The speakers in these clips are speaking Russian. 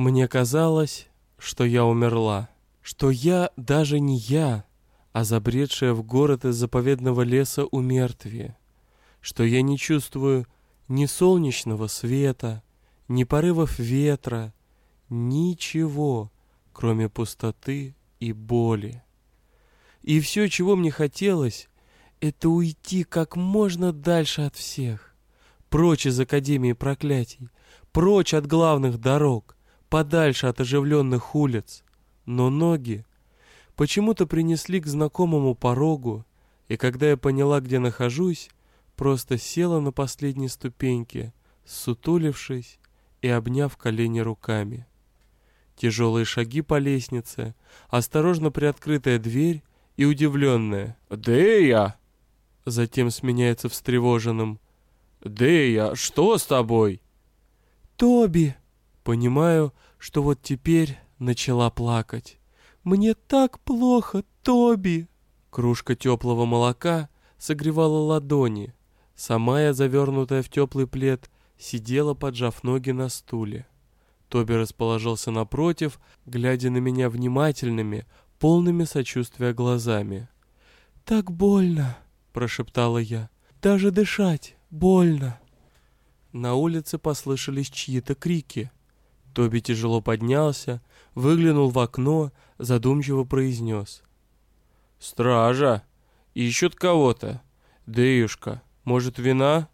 Мне казалось, что я умерла, что я даже не я, а забредшая в город из заповедного леса умертвие, что я не чувствую ни солнечного света, ни порывов ветра, ничего, кроме пустоты и боли. И все, чего мне хотелось, это уйти как можно дальше от всех, прочь из Академии проклятий, прочь от главных дорог, подальше от оживленных улиц. Но ноги почему-то принесли к знакомому порогу, и когда я поняла, где нахожусь, просто села на последней ступеньке, сутулившись и обняв колени руками. Тяжелые шаги по лестнице, осторожно приоткрытая дверь и удивленная «Дея!» Затем сменяется встревоженным «Дея, что с тобой?» «Тоби!» Понимаю, что вот теперь начала плакать. «Мне так плохо, Тоби!» Кружка теплого молока согревала ладони. Сама я, завернутая в теплый плед, сидела, поджав ноги на стуле. Тоби расположился напротив, глядя на меня внимательными, полными сочувствия глазами. «Так больно!» — прошептала я. «Даже дышать больно!» На улице послышались чьи-то крики. Тоби тяжело поднялся, выглянул в окно, задумчиво произнес. «Стража! Ищут кого-то! Дэюшка, может, вина?»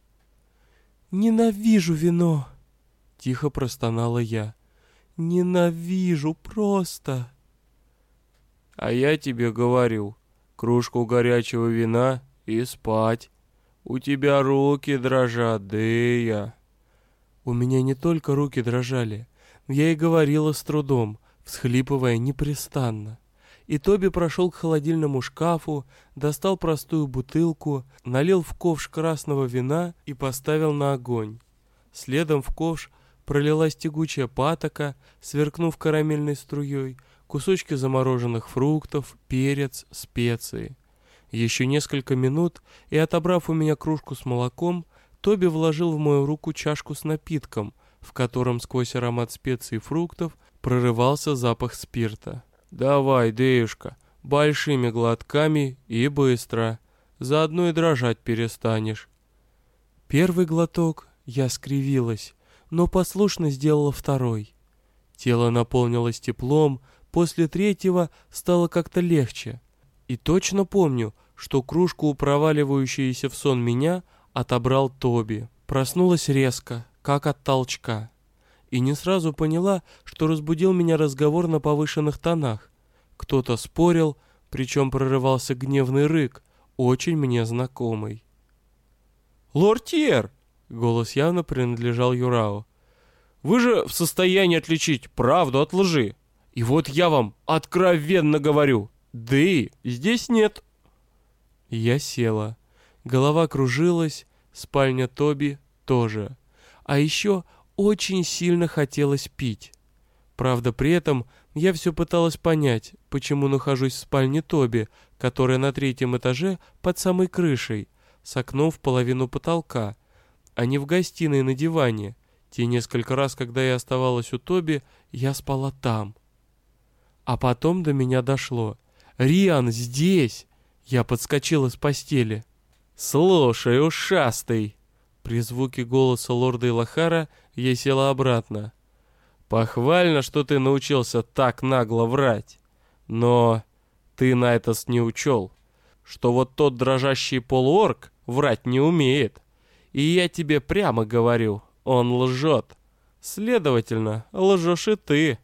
«Ненавижу вино!» — тихо простонала я. «Ненавижу просто!» «А я тебе говорю, кружку горячего вина и спать. У тебя руки дрожат, Дэя!» У меня не только руки дрожали, я и говорила с трудом, всхлипывая непрестанно. И Тоби прошел к холодильному шкафу, достал простую бутылку, налил в ковш красного вина и поставил на огонь. Следом в ковш пролилась тягучая патока, сверкнув карамельной струей, кусочки замороженных фруктов, перец, специи. Еще несколько минут, и отобрав у меня кружку с молоком, Тоби вложил в мою руку чашку с напитком — в котором сквозь аромат специй и фруктов прорывался запах спирта. «Давай, Деюшка, большими глотками и быстро. Заодно и дрожать перестанешь». Первый глоток я скривилась, но послушно сделала второй. Тело наполнилось теплом, после третьего стало как-то легче. И точно помню, что кружку, проваливающуюся в сон меня, отобрал Тоби. Проснулась резко, как от толчка. И не сразу поняла, что разбудил меня разговор на повышенных тонах. Кто-то спорил, причем прорывался гневный рык, очень мне знакомый. «Лортьер!» — голос явно принадлежал Юрау. «Вы же в состоянии отличить правду от лжи. И вот я вам откровенно говорю, да и здесь нет». Я села. Голова кружилась, спальня Тоби тоже. А еще очень сильно хотелось пить. Правда, при этом я все пыталась понять, почему нахожусь в спальне Тоби, которая на третьем этаже под самой крышей, с окном в половину потолка, а не в гостиной на диване. Те несколько раз, когда я оставалась у Тоби, я спала там. А потом до меня дошло. «Риан здесь!» Я подскочила с постели. «Слушай, ушастый!» При звуке голоса лорда Илахара я села обратно. «Похвально, что ты научился так нагло врать. Но ты на это не учел, что вот тот дрожащий полуорг врать не умеет. И я тебе прямо говорю, он лжет. Следовательно, лжешь и ты».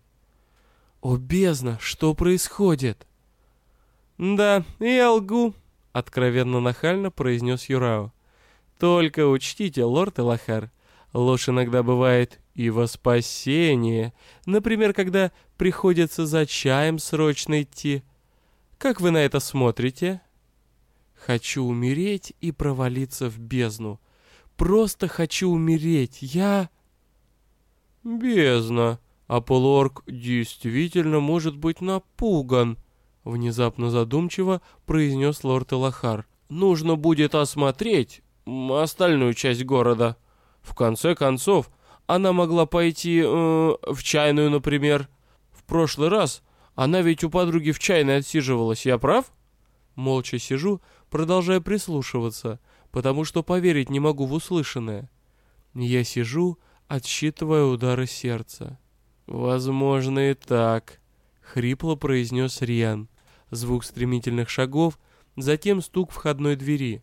«О, бездна, что происходит?» «Да, я лгу», — откровенно нахально произнес Юрао. Только учтите, лорд Элахар, ложь иногда бывает и во спасение. Например, когда приходится за чаем срочно идти. Как вы на это смотрите? Хочу умереть и провалиться в бездну. Просто хочу умереть. Я... Бездна. А полуорг действительно может быть напуган. Внезапно задумчиво произнес лорд Элахар. Нужно будет осмотреть остальную часть города. В конце концов, Она могла пойти э, в чайную, например. В прошлый раз она ведь у подруги в чайной отсиживалась, я прав? Молча сижу, продолжая прислушиваться, потому что поверить не могу в услышанное. Я сижу, отсчитывая удары сердца. «Возможно и так», — хрипло произнес Риан. Звук стремительных шагов, затем стук входной двери.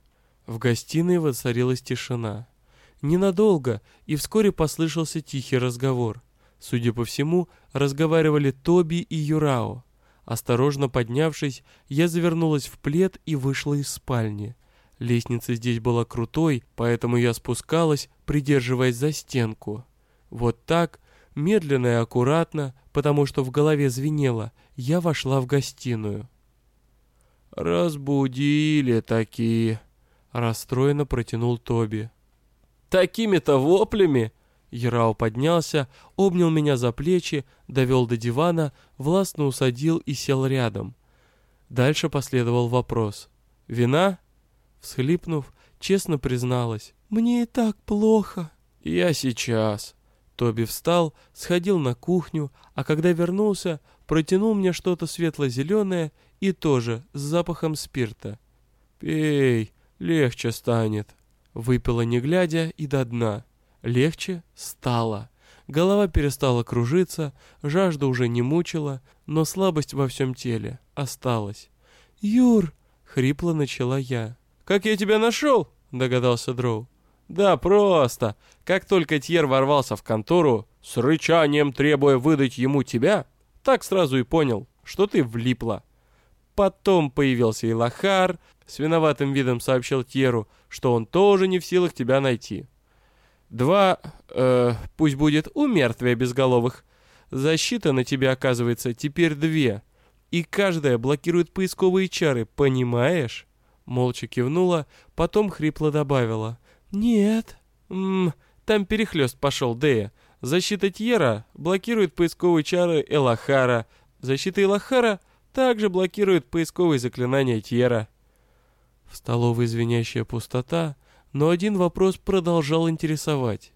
В гостиной воцарилась тишина. Ненадолго, и вскоре послышался тихий разговор. Судя по всему, разговаривали Тоби и Юрао. Осторожно поднявшись, я завернулась в плед и вышла из спальни. Лестница здесь была крутой, поэтому я спускалась, придерживаясь за стенку. Вот так, медленно и аккуратно, потому что в голове звенело, я вошла в гостиную. «Разбудили такие», — расстроенно протянул Тоби. «Такими-то воплями!» Ярау поднялся, обнял меня за плечи, довел до дивана, властно усадил и сел рядом. Дальше последовал вопрос. «Вина?» Всхлипнув, честно призналась. «Мне и так плохо». «Я сейчас». Тоби встал, сходил на кухню, а когда вернулся, протянул мне что-то светло-зеленое и тоже с запахом спирта. «Пей, легче станет». Выпила не глядя и до дна. Легче стало. Голова перестала кружиться, жажда уже не мучила, но слабость во всем теле осталась. «Юр!» — хрипло начала я. «Как я тебя нашел?» — догадался Дроу. «Да просто. Как только Тьер ворвался в контору, с рычанием требуя выдать ему тебя, так сразу и понял, что ты влипла. Потом появился и Лохар, с виноватым видом сообщил Тьеру, что он тоже не в силах тебя найти. Два, э, пусть будет у мертвия безголовых. Защита на тебя, оказывается, теперь две. И каждая блокирует поисковые чары, понимаешь? Молча кивнула, потом хрипло добавила. Нет. Ммм, там перехлест пошел, Дея. Защита Тьера блокирует поисковые чары Элахара. Защита Элахара также блокирует поисковые заклинания Тьера. В столовой звенящая пустота, но один вопрос продолжал интересовать.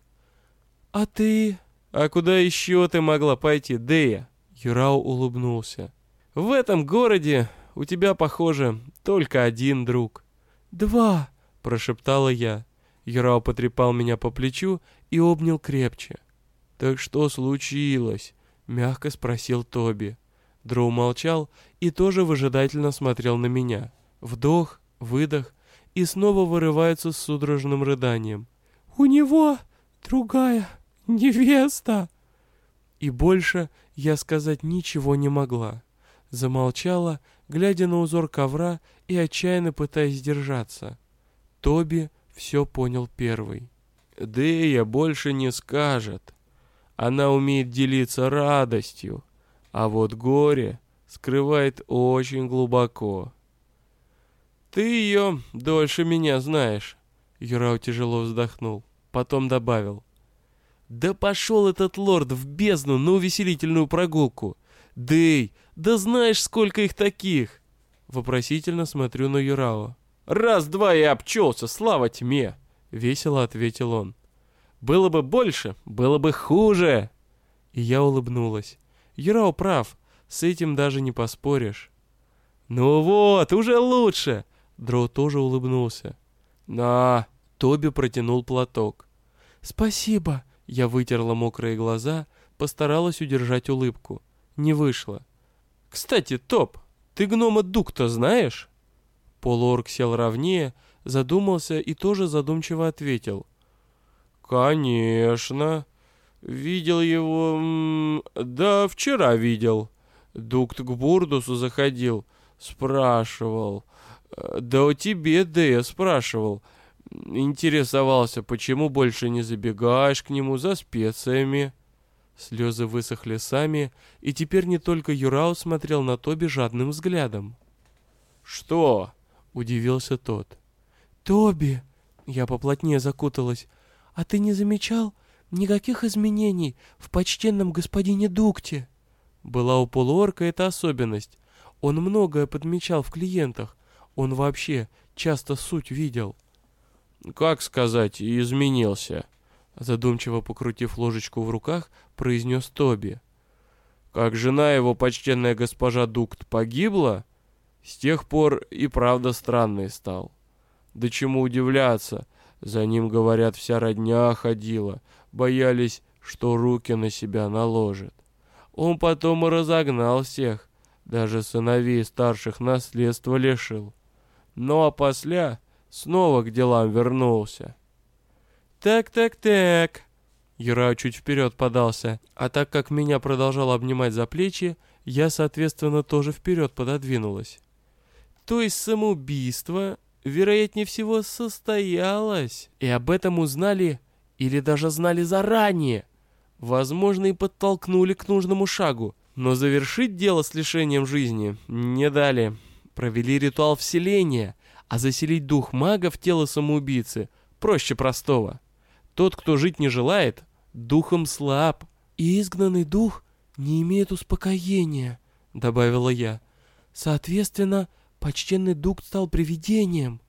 «А ты...» «А куда еще ты могла пойти, Дея?» Юрау улыбнулся. «В этом городе у тебя, похоже, только один друг». «Два!» – прошептала я. Юрау потрепал меня по плечу и обнял крепче. «Так что случилось?» – мягко спросил Тоби. Дроу молчал и тоже выжидательно смотрел на меня. Вдох, выдох, и снова вырывается с судорожным рыданием. «У него другая невеста!» И больше я сказать ничего не могла. Замолчала, глядя на узор ковра и отчаянно пытаясь держаться. Тоби все понял первый. «Дея больше не скажет. Она умеет делиться радостью, а вот горе скрывает очень глубоко. «Ты ее дольше меня знаешь», — Юрау тяжело вздохнул. Потом добавил. «Да пошел этот лорд в бездну на увеселительную прогулку! Дэй, да знаешь, сколько их таких!» Вопросительно смотрю на Юрао. «Раз-два и обчелся, слава тьме!» — весело ответил он. «Было бы больше, было бы хуже!» И я улыбнулась. Юрао прав, с этим даже не поспоришь. «Ну вот, уже лучше!» Дроу тоже улыбнулся. «На!» Тоби протянул платок. «Спасибо!» Я вытерла мокрые глаза, постаралась удержать улыбку. Не вышло. «Кстати, Топ, ты гнома Дукта знаешь?» Полуорг сел ровнее, задумался и тоже задумчиво ответил. «Конечно. Видел его... Да, вчера видел. Дукт к Бурдусу заходил, спрашивал. Да у тебе, да я спрашивал. Интересовался, почему больше не забегаешь к нему за специями. Слезы высохли сами, и теперь не только Юрау смотрел на Тоби жадным взглядом. «Что?» — удивился тот. «Тоби!» — я поплотнее закуталась. «А ты не замечал никаких изменений в почтенном господине Дукте?» Была у полуорка эта особенность. Он многое подмечал в клиентах, он вообще часто суть видел. Как сказать, изменился. Задумчиво покрутив ложечку в руках, произнес Тоби. Как жена его, почтенная госпожа Дукт, погибла, с тех пор и правда странный стал. Да чему удивляться, за ним, говорят, вся родня ходила, боялись, что руки на себя наложит. Он потом и разогнал всех, даже сыновей старших наследства лишил. Ну а после снова к делам вернулся. «Так-так-так», Юра чуть вперед подался, а так как меня продолжал обнимать за плечи, я, соответственно, тоже вперед пододвинулась. То есть самоубийство, вероятнее всего, состоялось, и об этом узнали или даже знали заранее. Возможно, и подтолкнули к нужному шагу, но завершить дело с лишением жизни не дали. Провели ритуал вселения, а заселить дух мага в тело самоубийцы проще простого. Тот, кто жить не желает, духом слаб. И изгнанный дух не имеет успокоения, добавила я. Соответственно, почтенный дух стал привидением.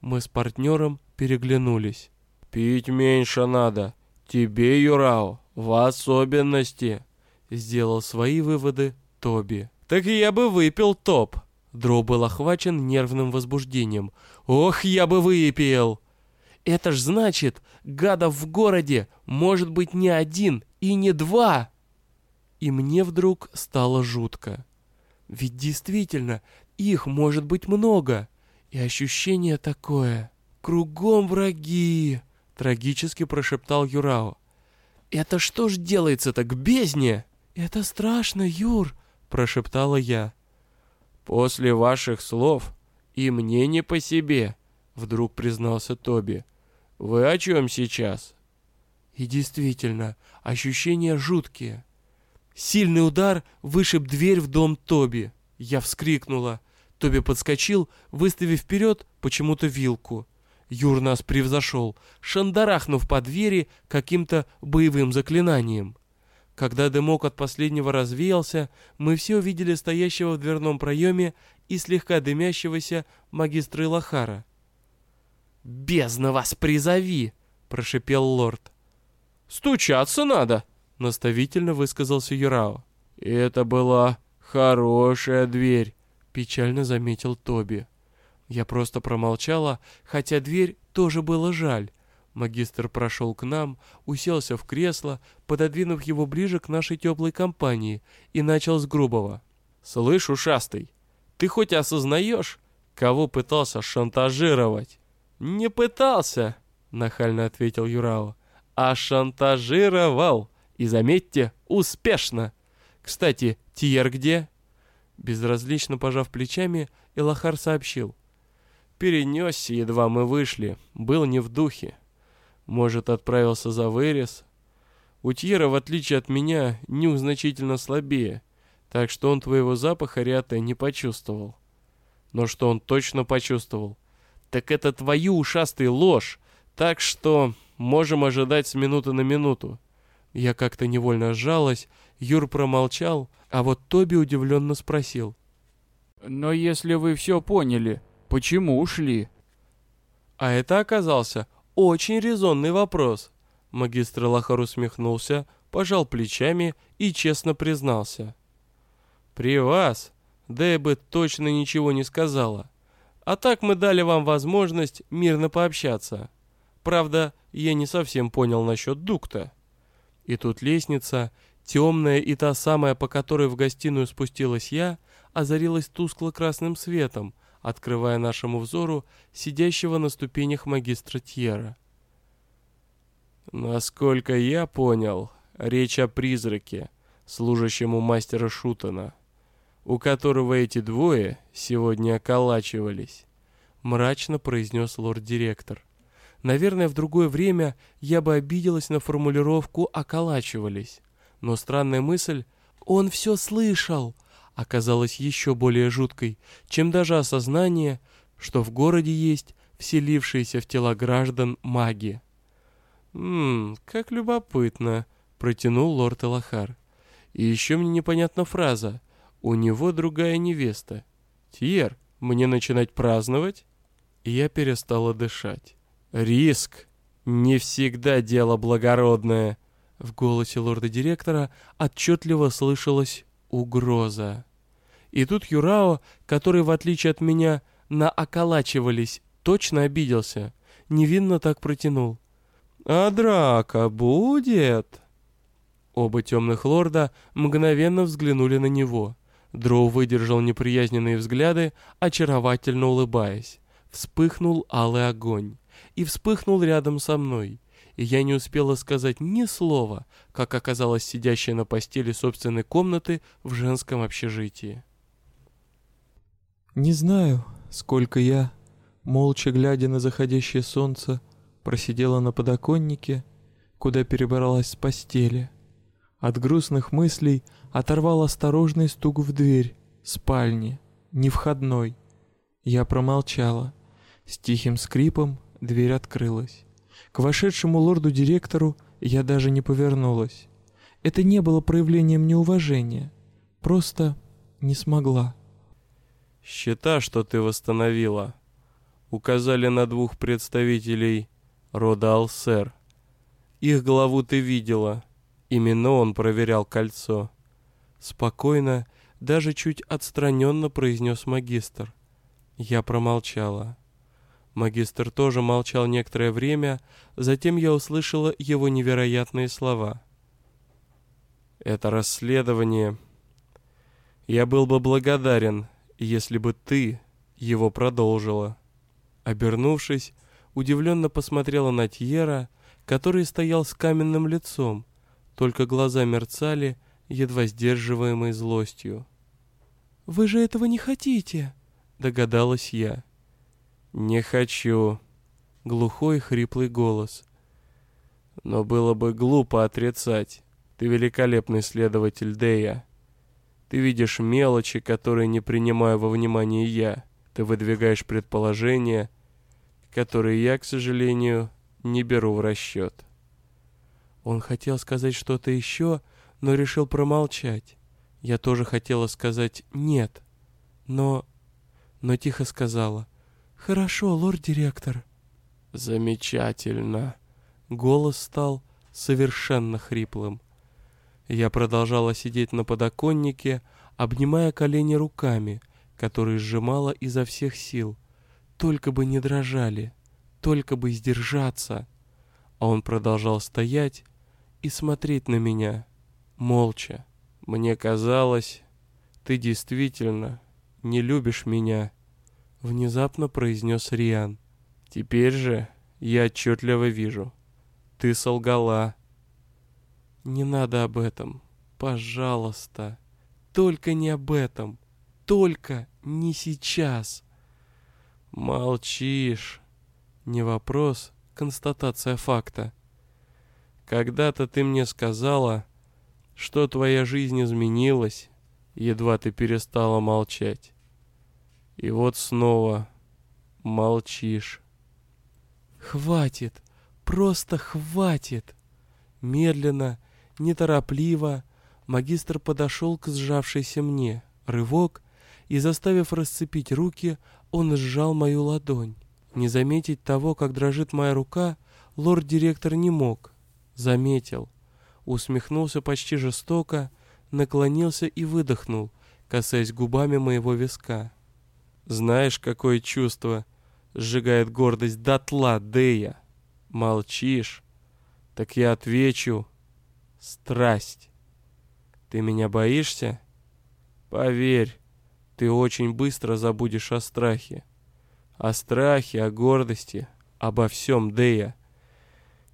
Мы с партнером переглянулись. «Пить меньше надо. Тебе, Юрао, в особенности», — сделал свои выводы Тоби. «Так я бы выпил топ». Дро был охвачен нервным возбуждением. «Ох, я бы выпил!» Это ж значит, гадов в городе может быть не один и не два. И мне вдруг стало жутко. Ведь действительно, их может быть много. И ощущение такое. Кругом враги, трагически прошептал Юрао. Это что ж делается-то к бездне? Это страшно, Юр, прошептала я. После ваших слов и мне не по себе, вдруг признался Тоби. Вы о чем сейчас? И действительно, ощущения жуткие. Сильный удар вышиб дверь в дом Тоби. Я вскрикнула. Тоби подскочил, выставив вперед почему-то вилку. Юр нас превзошел, шандарахнув по двери каким-то боевым заклинанием. Когда дымок от последнего развеялся, мы все увидели стоящего в дверном проеме и слегка дымящегося магистра Илахара. «Бездна вас призови!» — прошипел лорд. «Стучаться надо!» — наставительно высказался Юрао. «И это была хорошая дверь!» — печально заметил Тоби. Я просто промолчала, хотя дверь тоже было жаль. Магистр прошел к нам, уселся в кресло, пододвинув его ближе к нашей теплой компании, и начал с грубого. «Слышь, ушастый, ты хоть осознаешь, кого пытался шантажировать?» «Не пытался», — нахально ответил Юрао, — «а шантажировал. И заметьте, успешно. Кстати, Тиер где?» Безразлично пожав плечами, Элахар сообщил. «Перенесся, едва мы вышли. Был не в духе. Может, отправился за вырез. У Тьера, в отличие от меня, нюх значительно слабее, так что он твоего запаха, Риата, не почувствовал. Но что он точно почувствовал — так это твою ушастый ложь, так что можем ожидать с минуты на минуту». Я как-то невольно сжалась, Юр промолчал, а вот Тоби удивленно спросил. «Но если вы все поняли, почему ушли?» А это оказался очень резонный вопрос. Магистр Лахар усмехнулся, пожал плечами и честно признался. «При вас Дэбы точно ничего не сказала. А так мы дали вам возможность мирно пообщаться. Правда, я не совсем понял насчет дукта. И тут лестница, темная и та самая, по которой в гостиную спустилась я, озарилась тускло-красным светом, открывая нашему взору сидящего на ступенях магистра Тьера. Насколько я понял, речь о призраке, служащем у мастера Шутана у которого эти двое сегодня околачивались», — мрачно произнес лорд-директор. Наверное, в другое время я бы обиделась на формулировку «околачивались». Но странная мысль «он все слышал» оказалась еще более жуткой, чем даже осознание, что в городе есть вселившиеся в тела граждан маги. «Ммм, как любопытно», — протянул лорд Элахар. «И еще мне непонятна фраза у него другая невеста. Тьер, мне начинать праздновать? Я перестала дышать. Риск. Не всегда дело благородное. В голосе лорда-директора отчетливо слышалась угроза. И тут Юрао, который, в отличие от меня, наоколачивались, точно обиделся. Невинно так протянул. «А драка будет?» Оба темных лорда мгновенно взглянули на него. Дроу выдержал неприязненные взгляды, очаровательно улыбаясь. Вспыхнул алый огонь. И вспыхнул рядом со мной. И я не успела сказать ни слова, как оказалась сидящая на постели собственной комнаты в женском общежитии. Не знаю, сколько я, молча глядя на заходящее солнце, просидела на подоконнике, куда перебралась с постели. От грустных мыслей оторвал осторожный стук в дверь спальни, не входной. Я промолчала. С тихим скрипом дверь открылась. К вошедшему лорду-директору я даже не повернулась. Это не было проявлением неуважения. Просто не смогла. Счета, что ты восстановила, указали на двух представителей рода Алсер. Их главу ты видела. Именно он проверял кольцо. Спокойно, даже чуть отстраненно произнес магистр. Я промолчала. Магистр тоже молчал некоторое время, затем я услышала его невероятные слова. «Это расследование. Я был бы благодарен, если бы ты его продолжила». Обернувшись, удивленно посмотрела на Тьера, который стоял с каменным лицом, только глаза мерцали, едва сдерживаемой злостью. «Вы же этого не хотите?» — догадалась я. «Не хочу», — глухой хриплый голос. «Но было бы глупо отрицать. Ты великолепный следователь Дея. Ты видишь мелочи, которые не принимаю во внимание я. Ты выдвигаешь предположения, которые я, к сожалению, не беру в расчет. Он хотел сказать что-то еще, но решил промолчать. Я тоже хотела сказать «нет», но... но тихо сказала «Хорошо, лорд-директор». «Замечательно». Голос стал совершенно хриплым. Я продолжала сидеть на подоконнике, обнимая колени руками, которые сжимала изо всех сил. Только бы не дрожали, только бы сдержаться. А он продолжал стоять и смотреть на меня, молча. Мне казалось, ты действительно не любишь меня, внезапно произнес Риан. Теперь же я отчетливо вижу. Ты солгала. Не надо об этом. Пожалуйста. Только не об этом. Только не сейчас. Молчишь. Не вопрос, констатация факта. Когда-то ты мне сказала, что твоя жизнь изменилась, едва ты перестала молчать. И вот снова молчишь. Хватит, просто хватит. Медленно, неторопливо магистр подошел к сжавшейся мне. Рывок, и заставив расцепить руки, он сжал мою ладонь. Не заметить того, как дрожит моя рука, лорд-директор не мог. Заметил. Усмехнулся почти жестоко, наклонился и выдохнул, касаясь губами моего виска. Знаешь, какое чувство сжигает гордость дотла, Дея? Молчишь? Так я отвечу. Страсть. Ты меня боишься? Поверь, ты очень быстро забудешь о страхе. О страхе, о гордости, обо всем, Дея.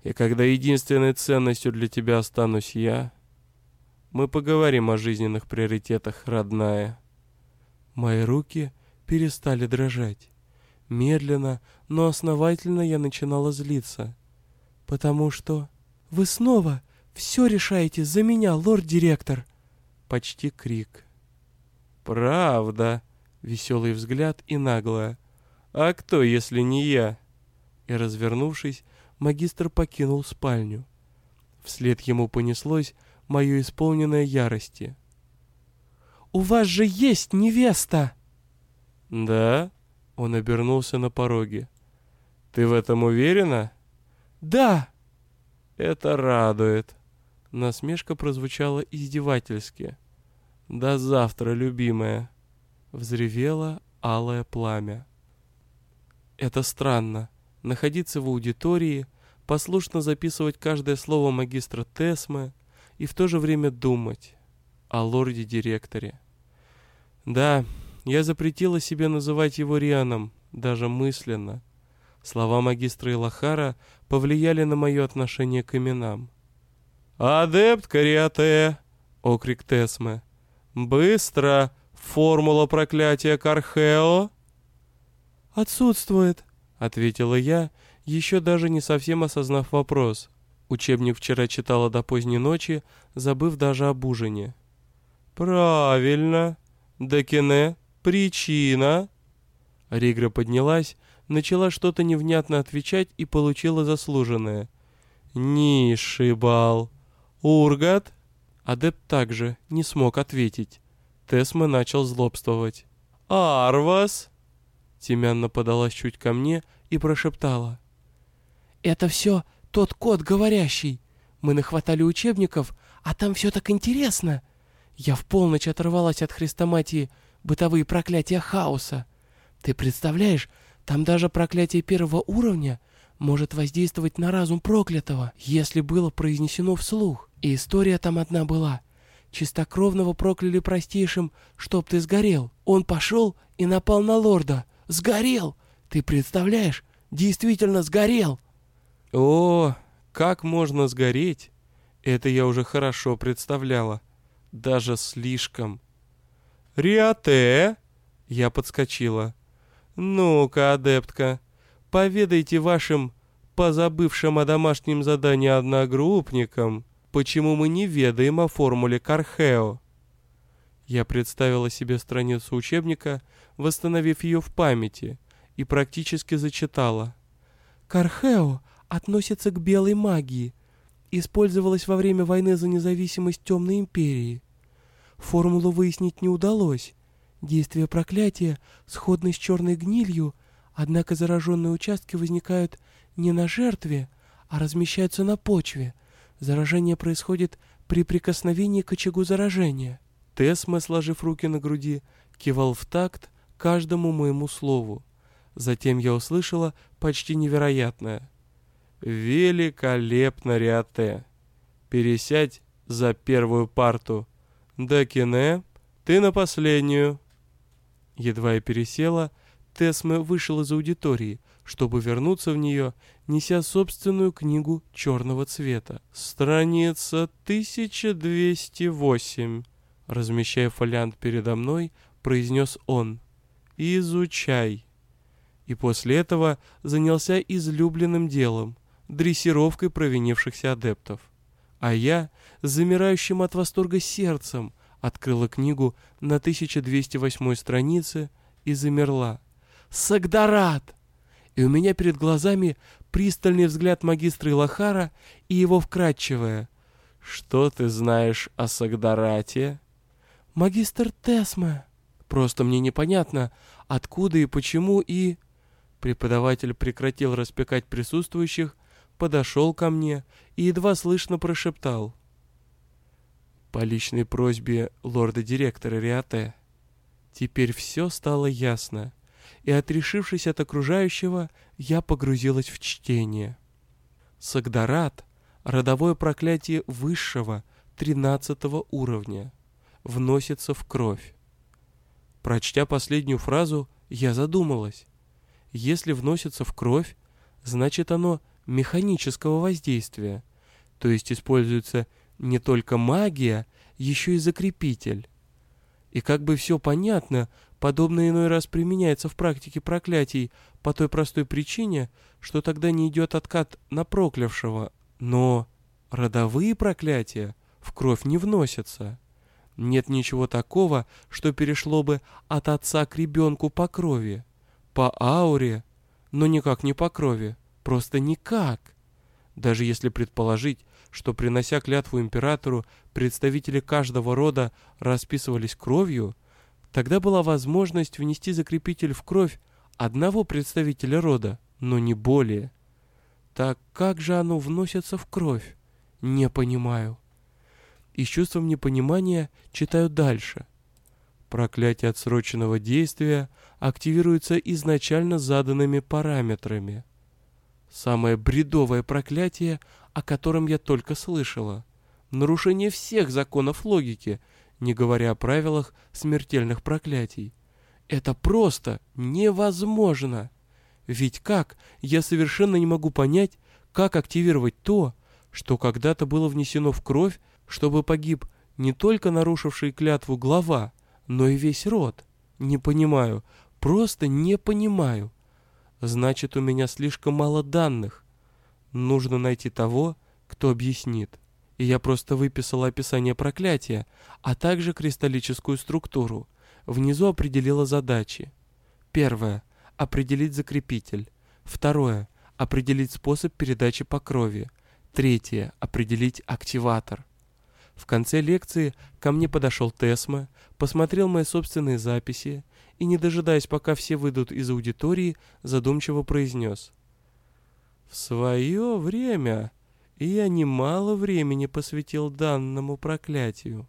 И когда единственной ценностью для тебя останусь я, мы поговорим о жизненных приоритетах, родная. Мои руки перестали дрожать. Медленно, но основательно я начинала злиться. Потому что... Вы снова все решаете за меня, лорд-директор. Почти крик. Правда. Веселый взгляд и наглая. А кто, если не я? И, развернувшись, магистр покинул спальню. Вслед ему понеслось мое исполненное ярости. «У вас же есть невеста!» «Да?» — он обернулся на пороге. «Ты в этом уверена?» Да!» «Это радует!» Насмешка прозвучала издевательски. «До завтра, любимая!» Взревело алое пламя. Это странно. Находиться в аудитории, послушно записывать каждое слово магистра Тесмы и в то же время думать о лорде-директоре. Да, я запретила себе называть его Рианом, даже мысленно. Слова магистра Илахара повлияли на мое отношение к именам. «Адепт Кариате!» — окрик Тесмы. «Быстро! Формула проклятия Кархео!» «Отсутствует», — ответила я, еще даже не совсем осознав вопрос. Учебник вчера читала до поздней ночи, забыв даже об ужине. «Правильно. Декине. Причина». Ригра поднялась, начала что-то невнятно отвечать и получила заслуженное. «Низший бал. Ургат?» Адепт также не смог ответить. Тесма начал злобствовать. «Арвас?» Тимянна подалась чуть ко мне и прошептала. «Это все тот кот говорящий. Мы нахватали учебников, а там все так интересно. Я в полночь оторвалась от хрестоматии бытовые проклятия хаоса. Ты представляешь, там даже проклятие первого уровня может воздействовать на разум проклятого, если было произнесено вслух. И история там одна была. Чистокровного прокляли простейшим, чтоб ты сгорел. Он пошел и напал на лорда. Сгорел! Ты представляешь? Действительно сгорел!» «О, как можно сгореть?» Это я уже хорошо представляла. Даже слишком. «Риате!» Я подскочила. «Ну-ка, адептка, поведайте вашим позабывшим о домашнем задании одногруппникам, почему мы не ведаем о формуле Кархео». Я представила себе страницу учебника, восстановив ее в памяти, и практически зачитала. «Кархео относится к белой магии, использовалась во время войны за независимость Темной Империи. Формулу выяснить не удалось. Действие проклятия сходны с черной гнилью, однако зараженные участки возникают не на жертве, а размещаются на почве. Заражение происходит при прикосновении к очагу заражения. Тесма, сложив руки на груди, кивал в такт каждому моему слову. Затем я услышала почти невероятное. «Великолепно, Риате! Пересядь за первую парту. Дакине, ты на последнюю!» Едва я пересела, Тесме вышел из аудитории, чтобы вернуться в нее, неся собственную книгу черного цвета. «Страница 1208», размещая фолиант передо мной, произнес он. «Изучай». И после этого занялся излюбленным делом — дрессировкой провинившихся адептов. А я, замирающим от восторга сердцем, открыла книгу на 1208 странице и замерла. «Сагдарат!» И у меня перед глазами пристальный взгляд магистра Илахара и его вкрадчивое. «Что ты знаешь о Сагдарате?» «Магистр Тесма!» Просто мне непонятно, откуда и почему и... Преподаватель прекратил распекать присутствующих, подошел ко мне и едва слышно прошептал. По личной просьбе лорда-директора Риате. Теперь все стало ясно, и, отрешившись от окружающего, я погрузилась в чтение. Сагдарат — родовое проклятие высшего, тринадцатого уровня, вносится в кровь. Прочтя последнюю фразу, я задумалась. Если вносится в кровь, значит оно механического воздействия, то есть используется не только магия, еще и закрепитель. И как бы все понятно, подобное иной раз применяется в практике проклятий по той простой причине, что тогда не идет откат на проклявшего, но родовые проклятия в кровь не вносятся. Нет ничего такого, что перешло бы от отца к ребенку по крови, по ауре, но никак не по крови, просто никак. Даже если предположить, что, принося клятву императору, представители каждого рода расписывались кровью, тогда была возможность внести закрепитель в кровь одного представителя рода, но не более. Так как же оно вносится в кровь? Не понимаю. И с чувством непонимания читаю дальше. Проклятие отсроченного действия активируется изначально заданными параметрами. Самое бредовое проклятие, о котором я только слышала. Нарушение всех законов логики, не говоря о правилах смертельных проклятий. Это просто невозможно. Ведь как, я совершенно не могу понять, как активировать то, что когда-то было внесено в кровь, чтобы погиб не только нарушивший клятву глава, но и весь род. Не понимаю, просто не понимаю. Значит, у меня слишком мало данных. Нужно найти того, кто объяснит. И я просто выписала описание проклятия, а также кристаллическую структуру. Внизу определила задачи. Первое – определить закрепитель. Второе – определить способ передачи по крови. Третье – определить активатор. В конце лекции ко мне подошел Тесма, посмотрел мои собственные записи и, не дожидаясь, пока все выйдут из аудитории, задумчиво произнес. «В свое время я немало времени посвятил данному проклятию.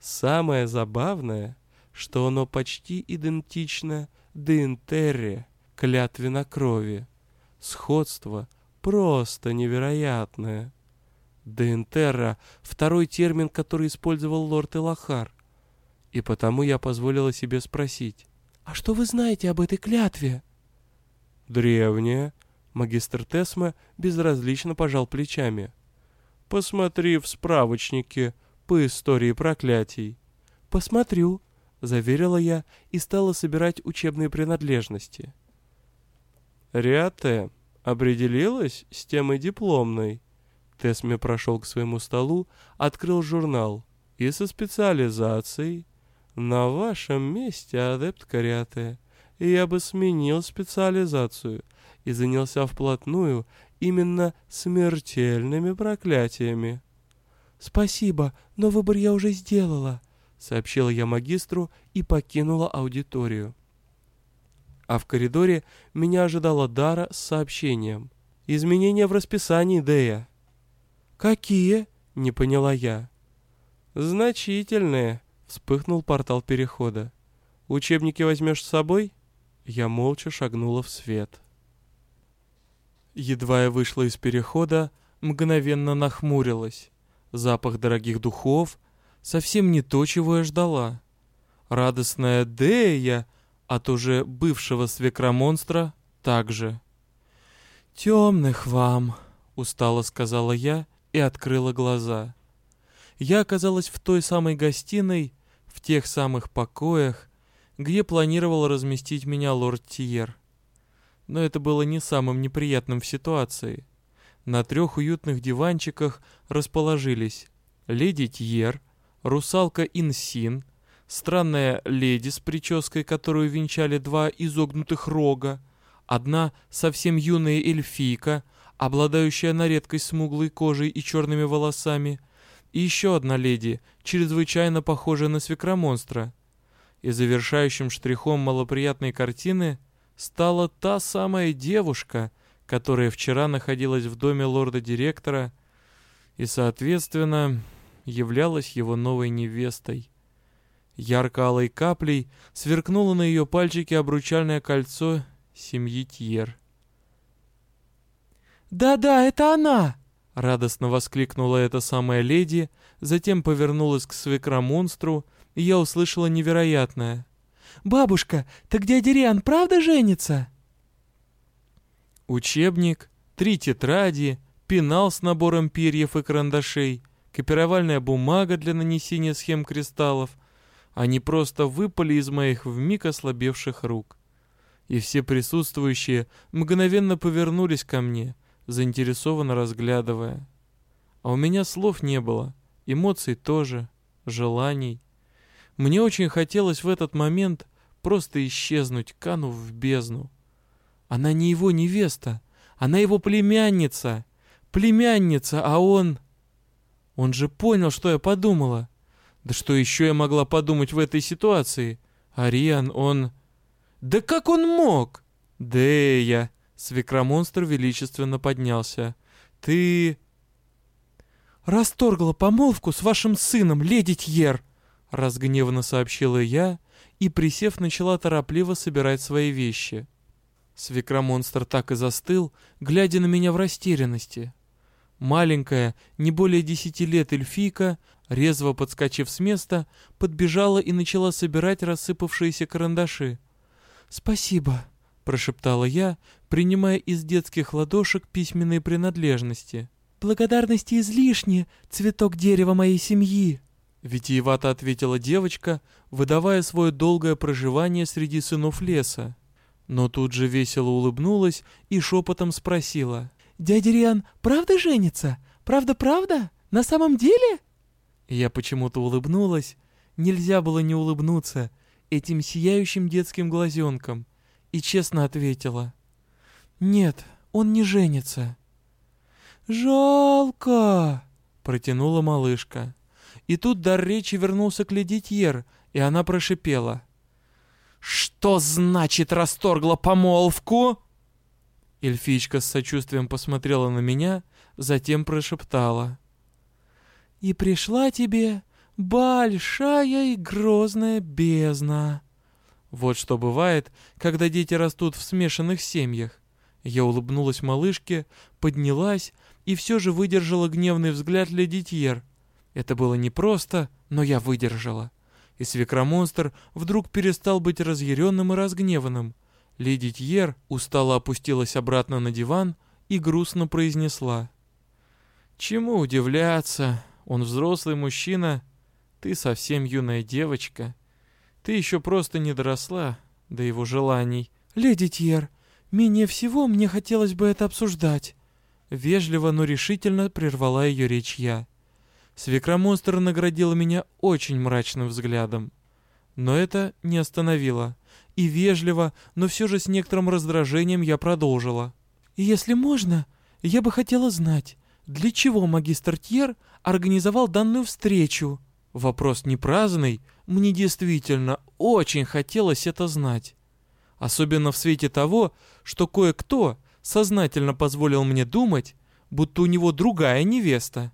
Самое забавное, что оно почти идентично Динтерре, клятве на крови. Сходство просто невероятное». Деентерра — второй термин, который использовал лорд Элахар. И потому я позволила себе спросить, «А что вы знаете об этой клятве?» «Древняя». Магистр Тесма безразлично пожал плечами. «Посмотри в справочнике по истории проклятий». «Посмотрю», — заверила я и стала собирать учебные принадлежности. «Риате определилась с темой дипломной?» Тесме прошел к своему столу, открыл журнал и со специализацией «На вашем месте, адепт Кариате, я бы сменил специализацию и занялся вплотную именно смертельными проклятиями». «Спасибо, но выбор я уже сделала», — сообщила я магистру и покинула аудиторию. А в коридоре меня ожидала Дара с сообщением. «Изменения в расписании, Дея». «Какие?» — не поняла я. «Значительные», — вспыхнул портал перехода. «Учебники возьмешь с собой?» Я молча шагнула в свет. Едва я вышла из перехода, мгновенно нахмурилась. Запах дорогих духов совсем не то, чего я ждала. Радостная Дея от уже бывшего свекромонстра также. «Темных вам», — устало сказала я, — и открыла глаза. Я оказалась в той самой гостиной, в тех самых покоях, где планировал разместить меня лорд Тиер. Но это было не самым неприятным в ситуации. На трех уютных диванчиках расположились леди Тьер, русалка Инсин, странная леди с прической, которую венчали два изогнутых рога, одна совсем юная эльфийка — обладающая на редкость смуглой кожей и черными волосами, и еще одна леди, чрезвычайно похожая на свекромонстра. И завершающим штрихом малоприятной картины стала та самая девушка, которая вчера находилась в доме лорда-директора и, соответственно, являлась его новой невестой. Ярко-алой каплей сверкнуло на ее пальчике обручальное кольцо семьи Тьер. «Да-да, это она!» Радостно воскликнула эта самая леди, затем повернулась к свекромонстру, и я услышала невероятное. «Бабушка, так дядя Риан правда женится?» Учебник, три тетради, пенал с набором перьев и карандашей, копировальная бумага для нанесения схем кристаллов. Они просто выпали из моих вмиг ослабевших рук. И все присутствующие мгновенно повернулись ко мне — заинтересованно разглядывая. А у меня слов не было, эмоций тоже, желаний. Мне очень хотелось в этот момент просто исчезнуть, канув в бездну. Она не его невеста, она его племянница. Племянница, а он... Он же понял, что я подумала. Да что еще я могла подумать в этой ситуации? Ариан, он... Да как он мог? Дея, Свекромонстр величественно поднялся. «Ты...» «Расторгла помолвку с вашим сыном, леди Тьер!» Разгневанно сообщила я и, присев, начала торопливо собирать свои вещи. Свекромонстр так и застыл, глядя на меня в растерянности. Маленькая, не более десяти лет эльфийка, резво подскочив с места, подбежала и начала собирать рассыпавшиеся карандаши. «Спасибо», — прошептала я, принимая из детских ладошек письменные принадлежности. «Благодарности излишне, цветок дерева моей семьи», — витиевато ответила девочка, выдавая свое долгое проживание среди сынов леса. Но тут же весело улыбнулась и шепотом спросила. «Дядя Риан правда женится? Правда-правда? На самом деле?» Я почему-то улыбнулась. Нельзя было не улыбнуться этим сияющим детским глазенком. И честно ответила. «Нет, он не женится». «Жалко!» — протянула малышка. И тут дар речи вернулся к леди Тьер, и она прошипела. «Что значит расторгла помолвку?» Эльфичка с сочувствием посмотрела на меня, затем прошептала. «И пришла тебе большая и грозная бездна». Вот что бывает, когда дети растут в смешанных семьях. Я улыбнулась малышке, поднялась и все же выдержала гневный взгляд леди Тьер. Это было непросто, но я выдержала. И свекромонстр вдруг перестал быть разъяренным и разгневанным. Леди Тьер устало опустилась обратно на диван и грустно произнесла. «Чему удивляться? Он взрослый мужчина, ты совсем юная девочка. Ты еще просто не доросла до его желаний». «Леди Тьер, менее всего мне хотелось бы это обсуждать». Вежливо, но решительно прервала ее речь я. Свекромонстр наградила меня очень мрачным взглядом. Но это не остановило и вежливо, но все же с некоторым раздражением я продолжила. «Если можно, я бы хотела знать, для чего магистр Тьер организовал данную встречу?» Вопрос не праздный, мне действительно очень хотелось это знать. Особенно в свете того, что кое-кто сознательно позволил мне думать, будто у него другая невеста.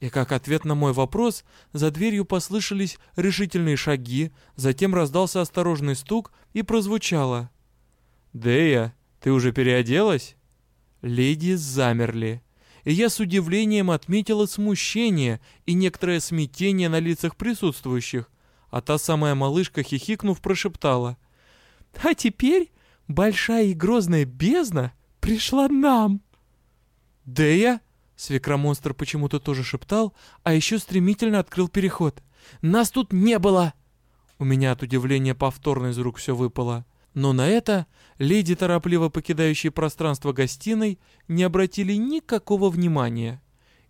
И как ответ на мой вопрос, за дверью послышались решительные шаги, затем раздался осторожный стук и прозвучало. «Дея, ты уже переоделась?» Леди замерли, и я с удивлением отметила смущение и некоторое смятение на лицах присутствующих, а та самая малышка, хихикнув, прошептала. «А теперь большая и грозная бездна пришла нам!» «Дея?» Свекромонстр почему-то тоже шептал, а еще стремительно открыл переход. «Нас тут не было!» У меня от удивления повторно из рук все выпало. Но на это леди, торопливо покидающие пространство гостиной, не обратили никакого внимания.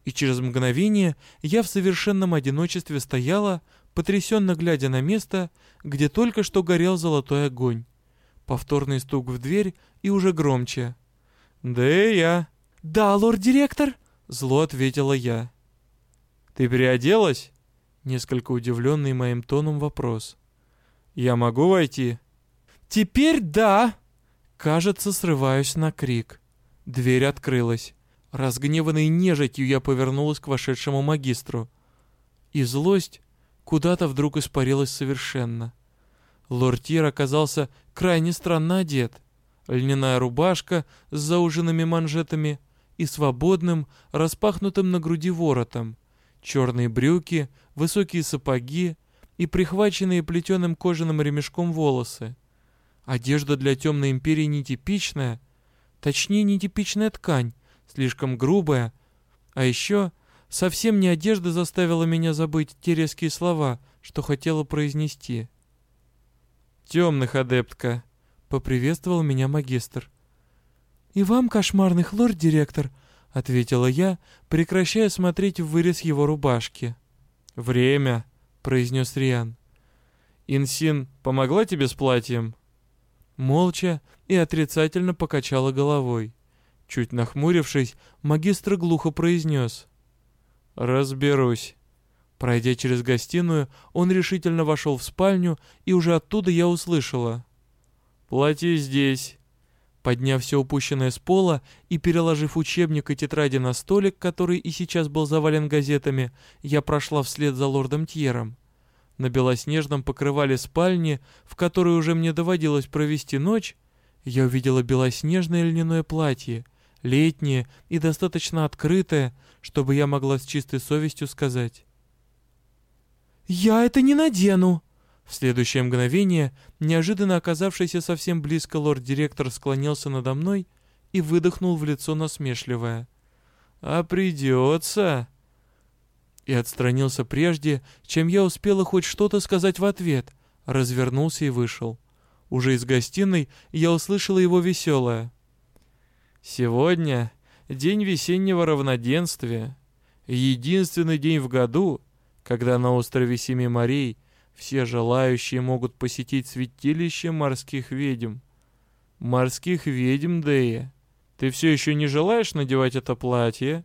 И через мгновение я в совершенном одиночестве стояла, потрясенно глядя на место, где только что горел золотой огонь. Повторный стук в дверь и уже громче. «Да я». «Да, лорд-директор?» Зло ответила я. «Ты переоделась?» Несколько удивленный моим тоном вопрос. «Я могу войти?» «Теперь да!» Кажется, срываюсь на крик. Дверь открылась. Разгневанной нежитью я повернулась к вошедшему магистру. И злость куда-то вдруг испарилась совершенно. Лортир оказался крайне странно одет. Льняная рубашка с зауженными манжетами, и свободным, распахнутым на груди воротом, черные брюки, высокие сапоги и прихваченные плетеным кожаным ремешком волосы. Одежда для темной империи нетипичная, точнее нетипичная ткань, слишком грубая, а еще совсем не одежда заставила меня забыть те резкие слова, что хотела произнести. «Темных, адептка!» — поприветствовал меня магистр. «И вам, кошмарный лорд-директор», — ответила я, прекращая смотреть в вырез его рубашки. «Время», — произнес Риан. «Инсин помогла тебе с платьем?» Молча и отрицательно покачала головой. Чуть нахмурившись, магистр глухо произнес. «Разберусь». Пройдя через гостиную, он решительно вошел в спальню, и уже оттуда я услышала. «Платье здесь. Подняв все упущенное с пола и переложив учебник и тетради на столик, который и сейчас был завален газетами, я прошла вслед за лордом Тьером. На белоснежном покрывале спальни, в которой уже мне доводилось провести ночь, я увидела белоснежное льняное платье, летнее и достаточно открытое, чтобы я могла с чистой совестью сказать. «Я это не надену!» В следующее мгновение, неожиданно оказавшийся совсем близко лорд-директор склонился надо мной и выдохнул в лицо насмешливое. «А придется!» И отстранился прежде, чем я успела хоть что-то сказать в ответ, развернулся и вышел. Уже из гостиной я услышала его веселое. «Сегодня день весеннего равноденствия. Единственный день в году, когда на острове Семи морей все желающие могут посетить святилище морских ведьм. Морских ведьм, Дэя, ты все еще не желаешь надевать это платье?»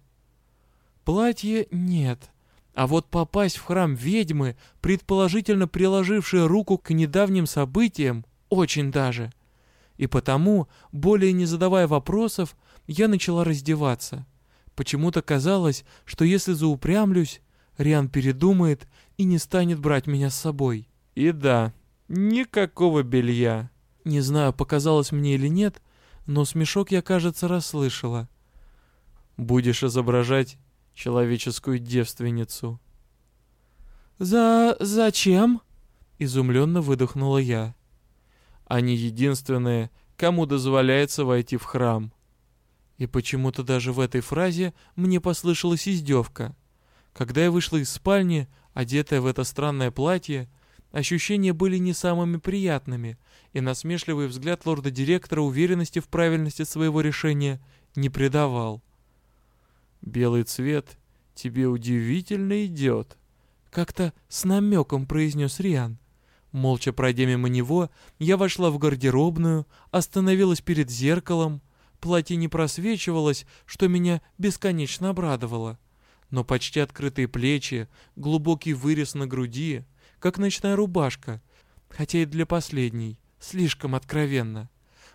«Платье нет», а вот попасть в храм ведьмы, предположительно приложившей руку к недавним событиям, очень даже. И потому, более не задавая вопросов, я начала раздеваться. Почему-то казалось, что если заупрямлюсь, Риан передумает и не станет брать меня с собой. И да, никакого белья. Не знаю, показалось мне или нет, но смешок я, кажется, расслышала. Будешь изображать человеческую девственницу. «За... зачем?» — изумленно выдохнула я. Они единственные, кому дозволяется войти в храм. И почему-то даже в этой фразе мне послышалась издевка. Когда я вышла из спальни, одетая в это странное платье, ощущения были не самыми приятными, и насмешливый взгляд лорда-директора уверенности в правильности своего решения не придавал. «Белый цвет тебе удивительно идет», — как-то с намеком произнес Риан. Молча пройдя мимо него, я вошла в гардеробную, остановилась перед зеркалом. Платье не просвечивалось, что меня бесконечно обрадовало. Но почти открытые плечи, глубокий вырез на груди, как ночная рубашка, хотя и для последней, слишком откровенно.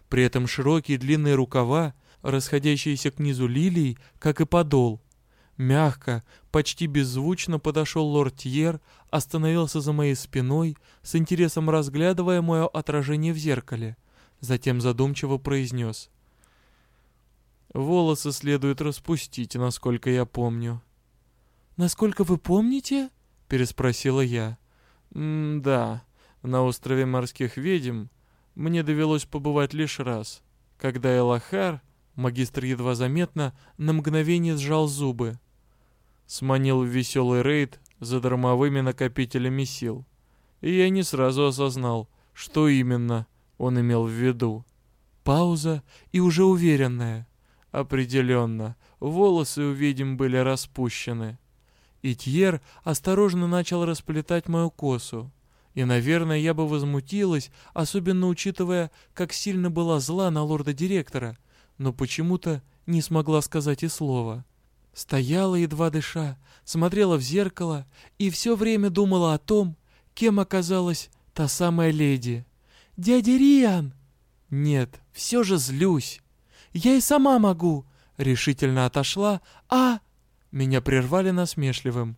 При этом широкие длинные рукава, расходящиеся к низу лилий, как и подол, Мягко, почти беззвучно подошел лорд Тьер, остановился за моей спиной, с интересом разглядывая мое отражение в зеркале. Затем задумчиво произнес. «Волосы следует распустить, насколько я помню». «Насколько вы помните?» — переспросила я. «М-да, на острове морских ведьм мне довелось побывать лишь раз, когда Элахар, магистр едва заметно, на мгновение сжал зубы, сманил в веселый рейд за дармовыми накопителями сил. И я не сразу осознал, что именно он имел в виду. Пауза и уже уверенная. Определенно, волосы у ведьм были распущены. И Тьер осторожно начал расплетать мою косу. И, наверное, я бы возмутилась, особенно учитывая, как сильно была зла на лорда-директора, но почему-то не смогла сказать и слова. Стояла, едва дыша, смотрела в зеркало и все время думала о том, кем оказалась та самая леди. «Дядя Риан!» «Нет, все же злюсь. Я и сама могу!» Решительно отошла, а... Меня прервали насмешливым.